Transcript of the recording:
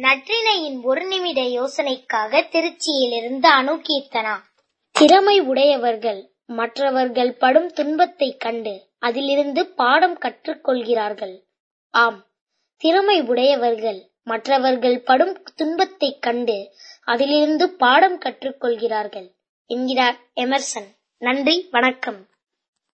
நற்றினையின் ஒரு நிமிட யோசனைக்காக திருச்சியிலிருந்து அணு கீர்த்தனா திறமை உடையவர்கள் மற்றவர்கள் படும் துன்பத்தைக் கண்டு அதிலிருந்து பாடம் கற்றுக்கொள்கிறார்கள். ஆம் திறமை உடையவர்கள் மற்றவர்கள் படும் துன்பத்தைக் கண்டு அதிலிருந்து பாடம் கற்றுக்கொள்கிறார்கள். என்கிறார் எமர்சன். நன்றி வணக்கம்.